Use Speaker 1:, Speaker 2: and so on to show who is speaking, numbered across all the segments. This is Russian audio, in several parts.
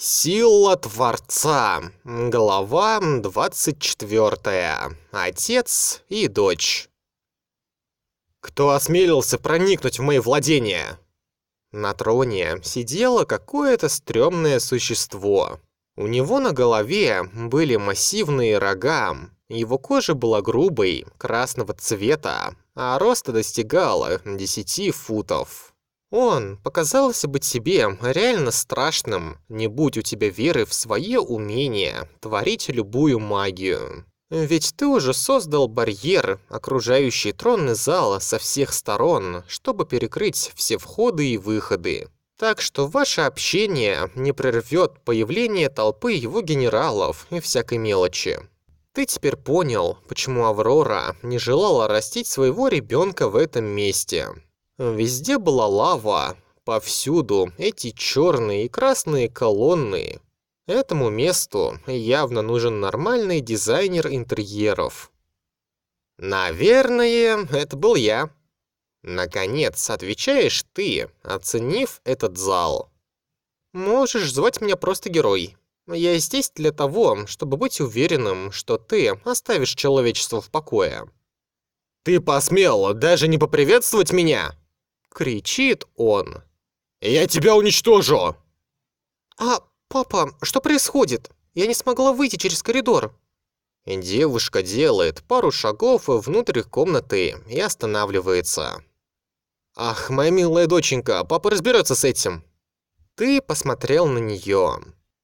Speaker 1: Сила Творца. Глава 24. Отец и дочь. Кто осмелился проникнуть в мои владения? На троне сидело какое-то стрёмное существо. У него на голове были массивные рога, его кожа была грубой, красного цвета, а роста достигала 10 футов. Он показался бы тебе реально страшным, не будь у тебя веры в свое умение творить любую магию. Ведь ты уже создал барьер, окружающий тронный зал со всех сторон, чтобы перекрыть все входы и выходы. Так что ваше общение не прервет появление толпы его генералов и всякой мелочи. Ты теперь понял, почему Аврора не желала растить своего ребенка в этом месте. Везде была лава, повсюду эти черные и красные колонны. Этому месту явно нужен нормальный дизайнер интерьеров. Наверное, это был я. Наконец, отвечаешь ты, оценив этот зал. Можешь звать меня просто герой. Я здесь для того, чтобы быть уверенным, что ты оставишь человечество в покое. Ты посмел даже не поприветствовать меня? Кричит он. «Я тебя уничтожу!» «А, папа, что происходит? Я не смогла выйти через коридор». Девушка делает пару шагов внутрь комнаты и останавливается. «Ах, моя милая доченька, папа разберется с этим». Ты посмотрел на нее.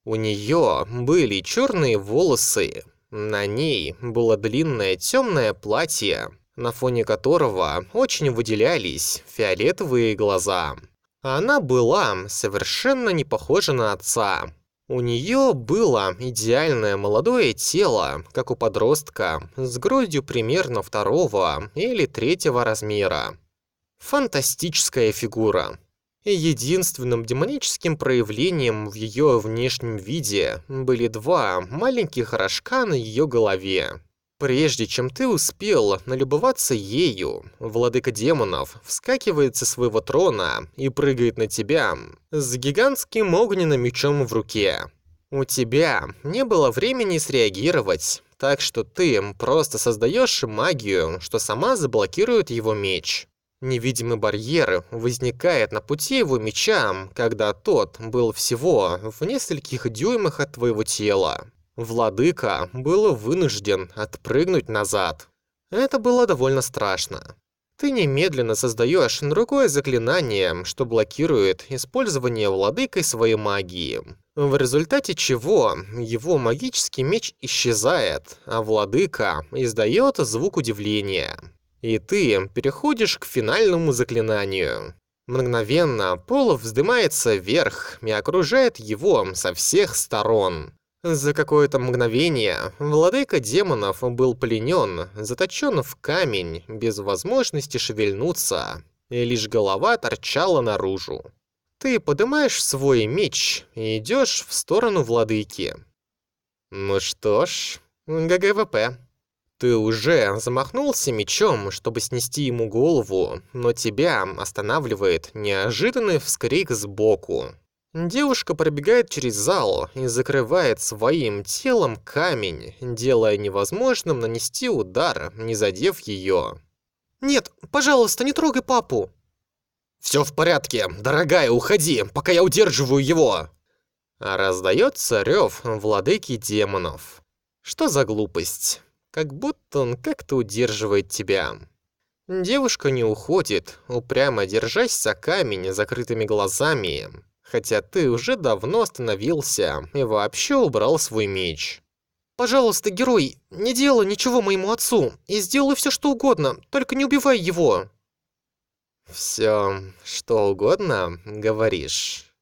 Speaker 1: У нее были черные волосы. На ней было длинное темное платье, на фоне которого очень выделялись фиолетовые глаза. Она была совершенно не похожа на отца. У нее было идеальное молодое тело, как у подростка, с грудью примерно второго или третьего размера. Фантастическая фигура. единственным демоническим проявлением в ее внешнем виде были два маленьких рожка на ее голове. Прежде чем ты успел налюбоваться ею, владыка демонов вскакивает со своего трона и прыгает на тебя с гигантским огненным мечом в руке. У тебя не было времени среагировать, так что ты просто создаешь магию, что сама заблокирует его меч. Невидимый барьер возникает на пути его меча, когда тот был всего в нескольких дюймах от твоего тела. Владыка был вынужден отпрыгнуть назад. Это было довольно страшно. Ты немедленно создаешь другое заклинание, что блокирует использование владыкой своей магии. В результате чего его магический меч исчезает, а владыка издает звук удивления. И ты переходишь к финальному заклинанию. Мгновенно пол вздымается вверх и окружает его со всех сторон. За какое-то мгновение владыка демонов был пленен, заточен в камень, без возможности шевельнуться, и лишь голова торчала наружу. Ты поднимаешь свой меч и идешь в сторону владыки. Ну что ж, GG WP. Ты уже замахнулся мечом, чтобы снести ему голову, но тебя останавливает неожиданный вскрик сбоку. Девушка пробегает через зал и закрывает своим телом камень, делая невозможным нанести удар, не задев ее. «Нет, пожалуйста, не трогай папу!» «Все в порядке, дорогая, уходи, пока я удерживаю его!» Раздается рев владыки демонов. Что за глупость? Как будто он как-то удерживает тебя. Девушка не уходит, упрямо держась за камень закрытыми глазами хотя ты уже давно остановился и вообще убрал свой меч. «Пожалуйста, герой, не делай ничего моему отцу и сделай все, что угодно, только не убивай его!» «Все, что угодно, говоришь?»